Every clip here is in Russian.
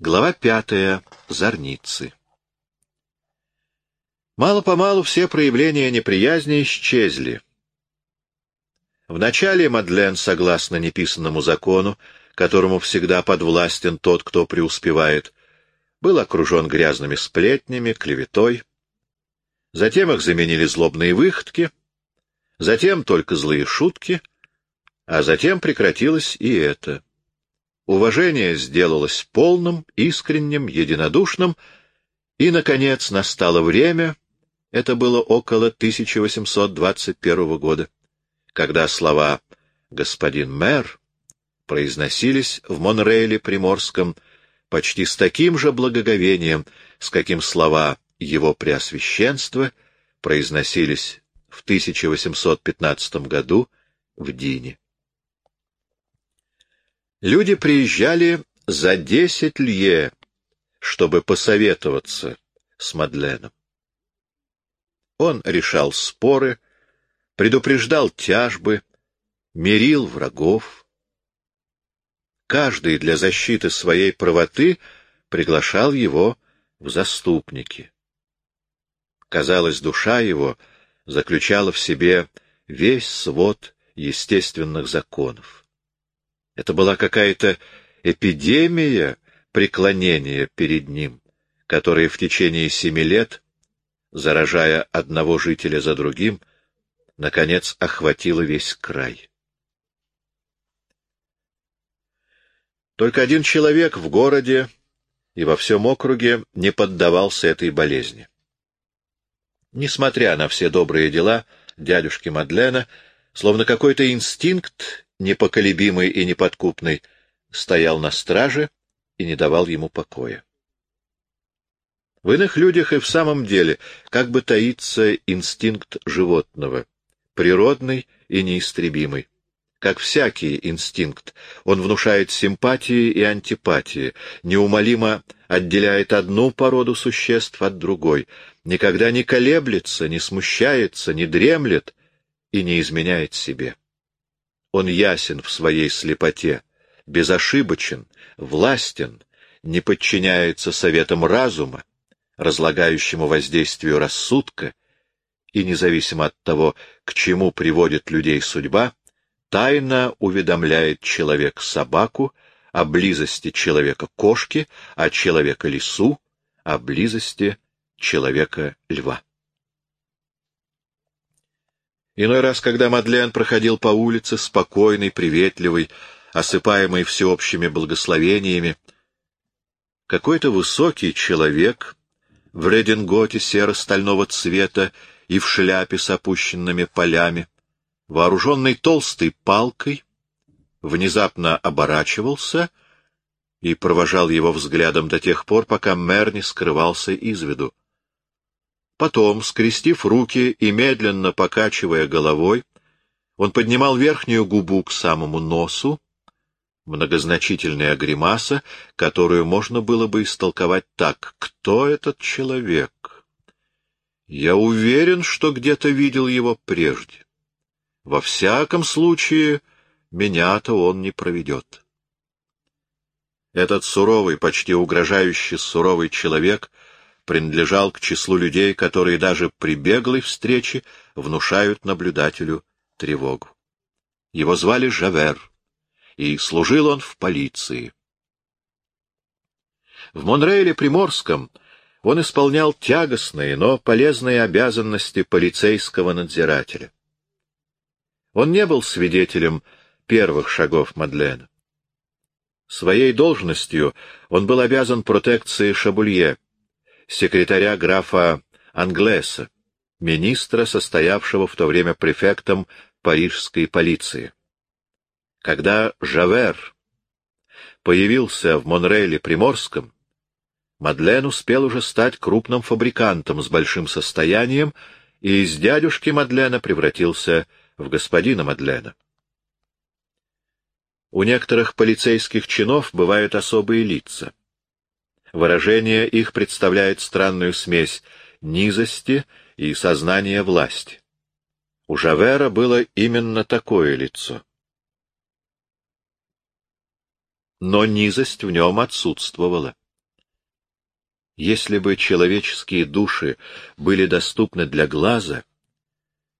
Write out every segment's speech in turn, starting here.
Глава пятая. Зорницы. Мало-помалу все проявления неприязни исчезли. Вначале Мадлен, согласно неписанному закону, которому всегда подвластен тот, кто преуспевает, был окружен грязными сплетнями, клеветой. Затем их заменили злобные выходки, затем только злые шутки, а затем прекратилось и это — Уважение сделалось полным, искренним, единодушным, и, наконец, настало время, это было около 1821 года, когда слова «господин мэр» произносились в Монрейле Приморском почти с таким же благоговением, с каким слова «его преосвященства» произносились в 1815 году в Дине. Люди приезжали за десять лье, чтобы посоветоваться с Мадленом. Он решал споры, предупреждал тяжбы, мирил врагов. Каждый для защиты своей правоты приглашал его в заступники. Казалось, душа его заключала в себе весь свод естественных законов. Это была какая-то эпидемия преклонения перед ним, которая в течение семи лет, заражая одного жителя за другим, наконец охватила весь край. Только один человек в городе и во всем округе не поддавался этой болезни. Несмотря на все добрые дела дядюшки Мадлена, словно какой-то инстинкт непоколебимый и неподкупный, стоял на страже и не давал ему покоя. В иных людях и в самом деле как бы таится инстинкт животного, природный и неистребимый. Как всякий инстинкт, он внушает симпатии и антипатии, неумолимо отделяет одну породу существ от другой, никогда не колеблется, не смущается, не дремлет и не изменяет себе. Он ясен в своей слепоте, безошибочен, властен, не подчиняется советам разума, разлагающему воздействию рассудка, и, независимо от того, к чему приводит людей судьба, тайно уведомляет человек собаку о близости человека кошки, о человека лису, о близости человека льва. Иной раз, когда Мадлен проходил по улице, спокойный, приветливый, осыпаемый всеобщими благословениями, какой-то высокий человек в рединготе серо-стального цвета и в шляпе с опущенными полями, вооруженный толстой палкой, внезапно оборачивался и провожал его взглядом до тех пор, пока мэр не скрывался из виду. Потом, скрестив руки и медленно покачивая головой, он поднимал верхнюю губу к самому носу, многозначительная гримаса, которую можно было бы истолковать так. Кто этот человек? Я уверен, что где-то видел его прежде. Во всяком случае, меня-то он не проведет. Этот суровый, почти угрожающий суровый человек принадлежал к числу людей, которые даже при беглой встрече внушают наблюдателю тревогу. Его звали Жавер, и служил он в полиции. В Монрейле Приморском он исполнял тягостные, но полезные обязанности полицейского надзирателя. Он не был свидетелем первых шагов Мадлена. Своей должностью он был обязан протекции Шабулье, секретаря графа Англеса, министра, состоявшего в то время префектом парижской полиции. Когда Жавер появился в Монрейле Приморском, Мадлен успел уже стать крупным фабрикантом с большим состоянием и из дядюшки Мадлена превратился в господина Мадлена. У некоторых полицейских чинов бывают особые лица. Выражение их представляет странную смесь низости и сознания власти. У Жавера было именно такое лицо. Но низость в нем отсутствовала. Если бы человеческие души были доступны для глаза,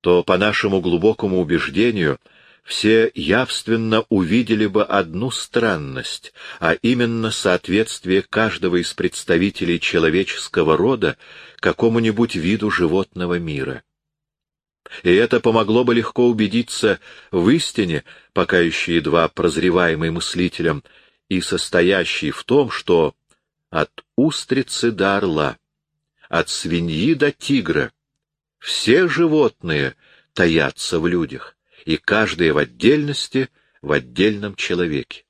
то, по нашему глубокому убеждению, все явственно увидели бы одну странность, а именно соответствие каждого из представителей человеческого рода какому-нибудь виду животного мира. И это помогло бы легко убедиться в истине, пока еще едва прозреваемой мыслителем, и состоящей в том, что от устрицы до орла, от свиньи до тигра, все животные таятся в людях, и каждое в отдельности в отдельном человеке.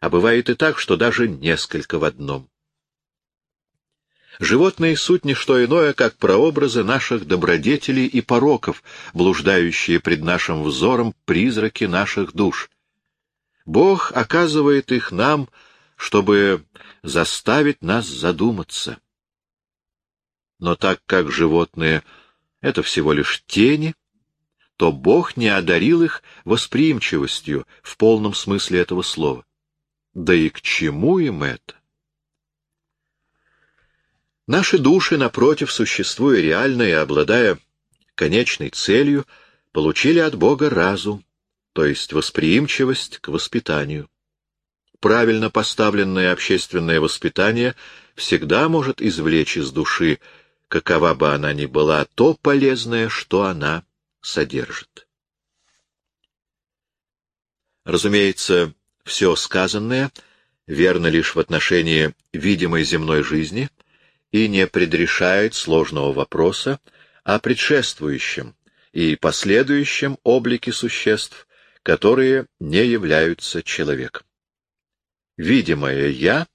А бывает и так, что даже несколько в одном. Животные — суть не что иное, как прообразы наших добродетелей и пороков, блуждающие пред нашим взором призраки наших душ. Бог оказывает их нам, чтобы заставить нас задуматься. Но так как животные — это всего лишь тени, то Бог не одарил их восприимчивостью в полном смысле этого слова. Да и к чему им это? Наши души, напротив, существуя реально и обладая конечной целью, получили от Бога разум, то есть восприимчивость к воспитанию. Правильно поставленное общественное воспитание всегда может извлечь из души, какова бы она ни была, то полезное, что она содержит. Разумеется, все сказанное верно лишь в отношении видимой земной жизни — и не предрешает сложного вопроса о предшествующем и последующем облике существ, которые не являются человеком. Видимое «я»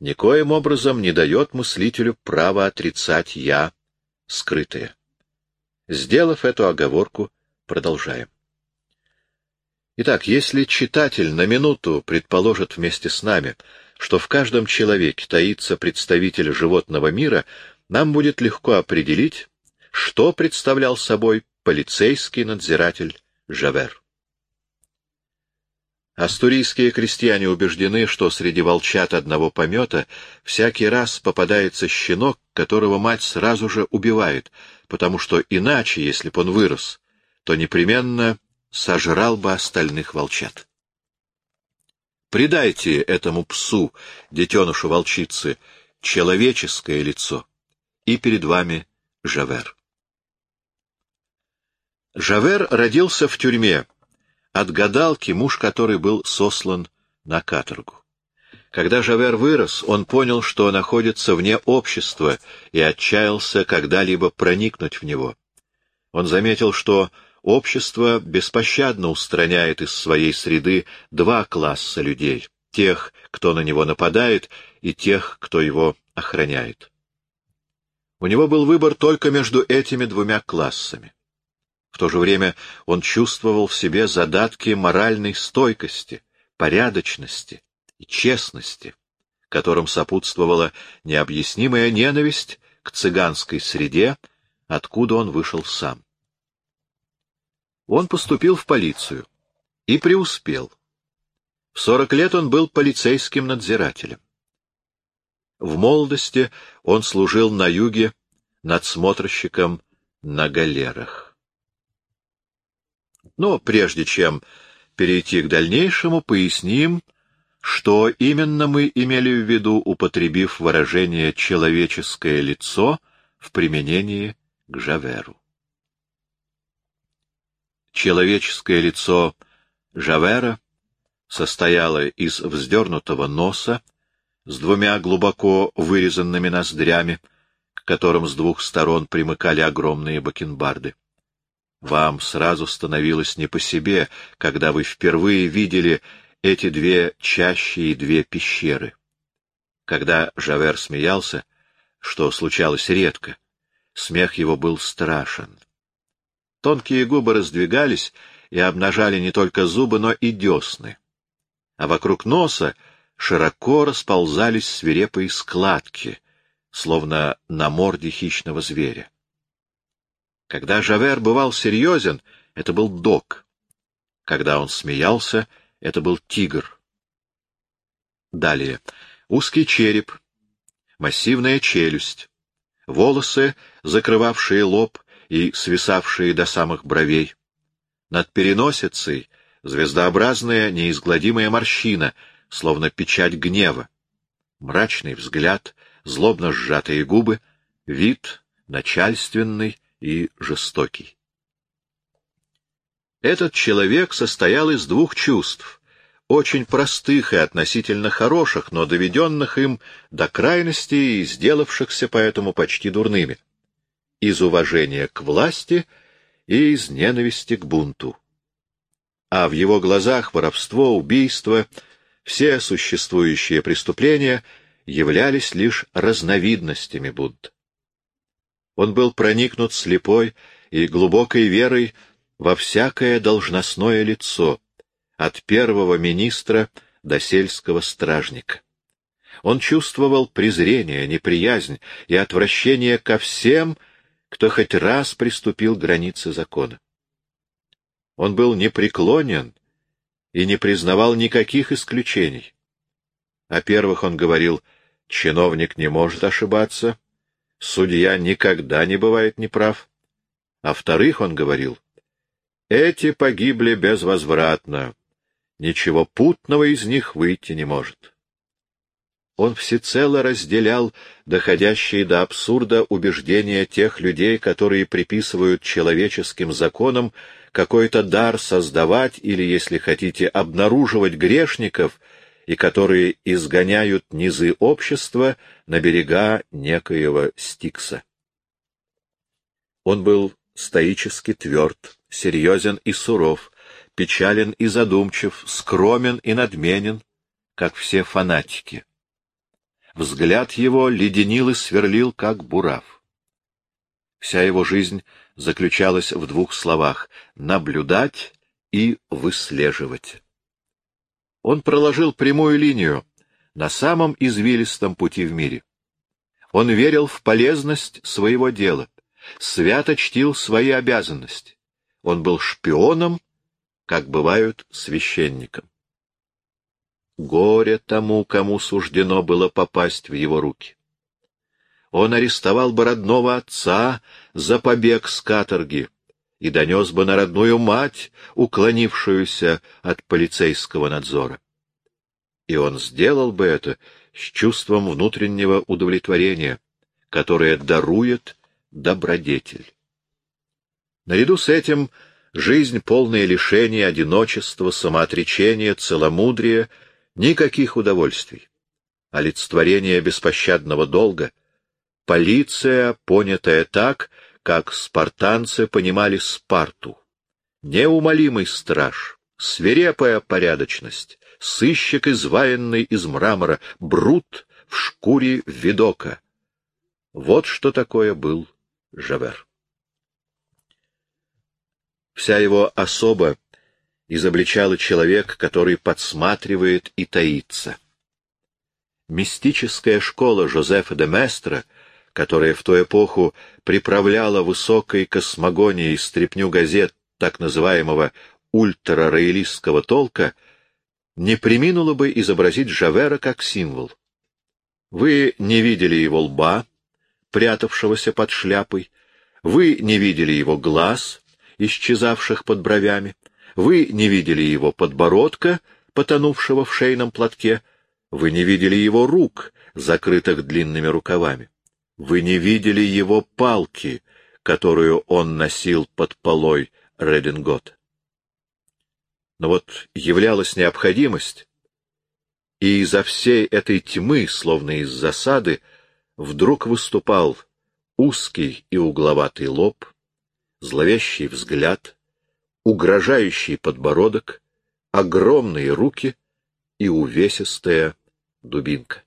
никоим образом не дает мыслителю права отрицать «я» скрытое. Сделав эту оговорку, продолжаем. Итак, если читатель на минуту предположит вместе с нами, что в каждом человеке таится представитель животного мира, нам будет легко определить, что представлял собой полицейский надзиратель Жавер. Астурийские крестьяне убеждены, что среди волчат одного помета всякий раз попадается щенок, которого мать сразу же убивает, потому что иначе, если б он вырос, то непременно сожрал бы остальных волчат. Придайте этому псу, детенышу волчицы, человеческое лицо, и перед вами Жавер. Жавер родился в тюрьме, от гадалки, муж которой был сослан на каторгу. Когда Жавер вырос, он понял, что находится вне общества, и отчаялся когда-либо проникнуть в него. Он заметил, что Общество беспощадно устраняет из своей среды два класса людей — тех, кто на него нападает, и тех, кто его охраняет. У него был выбор только между этими двумя классами. В то же время он чувствовал в себе задатки моральной стойкости, порядочности честности, которым сопутствовала необъяснимая ненависть к цыганской среде, откуда он вышел сам. Он поступил в полицию и преуспел. В сорок лет он был полицейским надзирателем. В молодости он служил на юге надсмотрщиком на галерах. Но прежде чем перейти к дальнейшему, поясним, что именно мы имели в виду, употребив выражение «человеческое лицо» в применении к Жаверу. Человеческое лицо Жавера состояло из вздернутого носа с двумя глубоко вырезанными ноздрями, к которым с двух сторон примыкали огромные бакенбарды. Вам сразу становилось не по себе, когда вы впервые видели эти две чащи и две пещеры. Когда Жавер смеялся, что случалось редко, смех его был страшен. Тонкие губы раздвигались и обнажали не только зубы, но и десны. А вокруг носа широко расползались свирепые складки, словно на морде хищного зверя. Когда Жавер бывал серьезен, это был док. Когда он смеялся, это был тигр. Далее. Узкий череп, массивная челюсть, волосы, закрывавшие лоб и свисавшие до самых бровей. Над переносицей звездообразная неизгладимая морщина, словно печать гнева. Мрачный взгляд, злобно сжатые губы, вид начальственный и жестокий. Этот человек состоял из двух чувств, очень простых и относительно хороших, но доведенных им до крайности и сделавшихся поэтому почти дурными. Из уважения к власти и из ненависти к бунту. А в его глазах воровство, убийство, все существующие преступления являлись лишь разновидностями бунта. Он был проникнут слепой и глубокой верой во всякое должностное лицо, от первого министра до сельского стражника. Он чувствовал презрение, неприязнь и отвращение ко всем, кто хоть раз приступил к границе закона. Он был непреклонен и не признавал никаких исключений. О первых он говорил, чиновник не может ошибаться, судья никогда не бывает неправ. О вторых он говорил, эти погибли безвозвратно, ничего путного из них выйти не может. Он всецело разделял доходящие до абсурда убеждения тех людей, которые приписывают человеческим законам какой-то дар создавать или, если хотите, обнаруживать грешников, и которые изгоняют низы общества на берега некоего Стикса. Он был стоически тверд, серьезен и суров, печален и задумчив, скромен и надменен, как все фанатики. Взгляд его леденил и сверлил, как бурав. Вся его жизнь заключалась в двух словах — наблюдать и выслеживать. Он проложил прямую линию на самом извилистом пути в мире. Он верил в полезность своего дела, свято чтил свои обязанности. Он был шпионом как бывают священникам. Горе тому, кому суждено было попасть в его руки. Он арестовал бы родного отца за побег с каторги и донес бы на родную мать, уклонившуюся от полицейского надзора. И он сделал бы это с чувством внутреннего удовлетворения, которое дарует добродетель. Наряду с этим Жизнь, полная лишений, одиночества, самоотречения, целомудрия, никаких удовольствий. Олицетворение беспощадного долга. Полиция, понятая так, как спартанцы понимали Спарту. Неумолимый страж, свирепая порядочность, сыщик, изваянный из мрамора, брут в шкуре видока. Вот что такое был Жавер. Вся его особа изобличала человек, который подсматривает и таится. Мистическая школа Жозефа де Местра, которая в ту эпоху приправляла высокой космогонией стряпню газет так называемого ультрароялистского толка, не приминула бы изобразить Жавера как символ. Вы не видели его лба, прятавшегося под шляпой, вы не видели его глаз, исчезавших под бровями. Вы не видели его подбородка, потонувшего в шейном платке. Вы не видели его рук, закрытых длинными рукавами. Вы не видели его палки, которую он носил под полой Редингот. Но вот являлась необходимость, и изо всей этой тьмы, словно из засады, вдруг выступал узкий и угловатый лоб, зловещий взгляд, угрожающий подбородок, огромные руки и увесистая дубинка.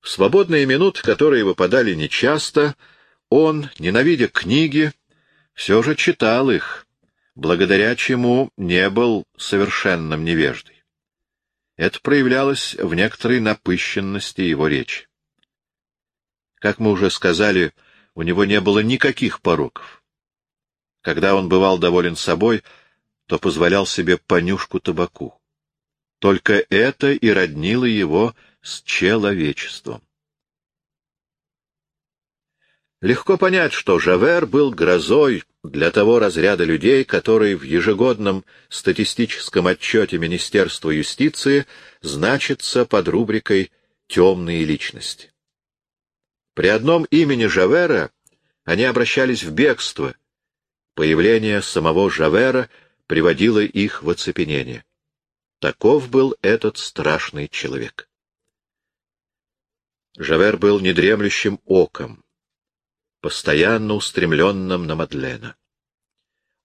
В свободные минуты, которые выпадали нечасто, он, ненавидя книги, все же читал их, благодаря чему не был совершенным невеждой. Это проявлялось в некоторой напыщенности его речи. Как мы уже сказали, у него не было никаких пороков. Когда он бывал доволен собой, то позволял себе понюшку табаку. Только это и роднило его с человечеством. Легко понять, что Жавер был грозой для того разряда людей, который в ежегодном статистическом отчете Министерства юстиции значится под рубрикой «темные личности». При одном имени Жавера они обращались в бегство. Появление самого Жавера приводило их в оцепенение. Таков был этот страшный человек. Жавер был недремлющим оком постоянно устремленным на Мадлена.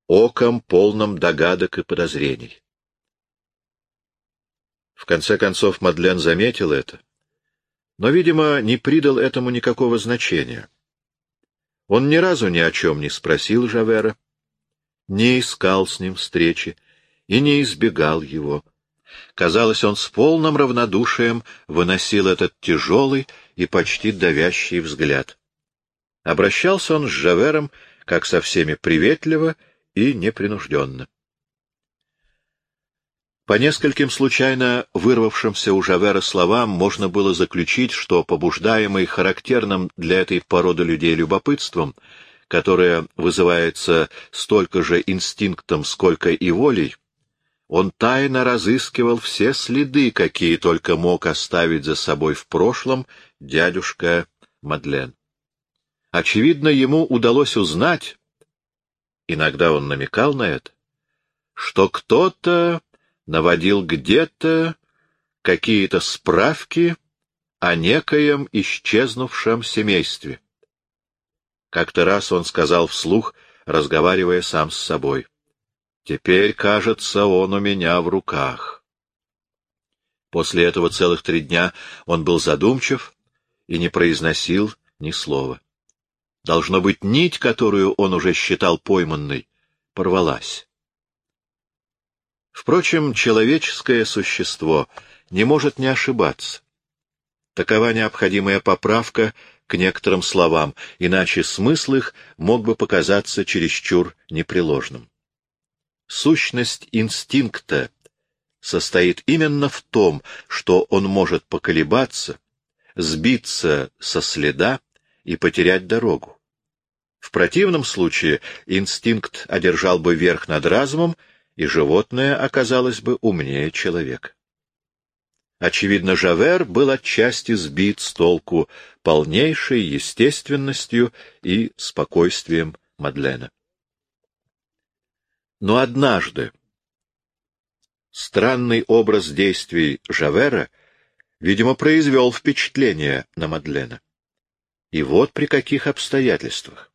Оком, полным догадок и подозрений. В конце концов Мадлен заметил это, но, видимо, не придал этому никакого значения. Он ни разу ни о чем не спросил Жавера, не искал с ним встречи и не избегал его. Казалось, он с полным равнодушием выносил этот тяжелый и почти давящий взгляд. Обращался он с Жавером, как со всеми приветливо и непринужденно. По нескольким случайно вырвавшимся у Жавера словам можно было заключить, что, побуждаемый характерным для этой породы людей любопытством, которое вызывается столько же инстинктом, сколько и волей, он тайно разыскивал все следы, какие только мог оставить за собой в прошлом дядюшка Мадлен. Очевидно, ему удалось узнать, иногда он намекал на это, что кто-то наводил где-то какие-то справки о некоем исчезнувшем семействе. Как-то раз он сказал вслух, разговаривая сам с собой, «Теперь, кажется, он у меня в руках». После этого целых три дня он был задумчив и не произносил ни слова. Должно быть, нить, которую он уже считал пойманной, порвалась. Впрочем, человеческое существо не может не ошибаться. Такова необходимая поправка к некоторым словам, иначе смысл их мог бы показаться чересчур непреложным. Сущность инстинкта состоит именно в том, что он может поколебаться, сбиться со следа и потерять дорогу. В противном случае инстинкт одержал бы верх над разумом, и животное оказалось бы умнее человека. Очевидно, Жавер был отчасти сбит с толку полнейшей естественностью и спокойствием Мадлена. Но однажды странный образ действий Жавера, видимо, произвел впечатление на Мадлена. И вот при каких обстоятельствах.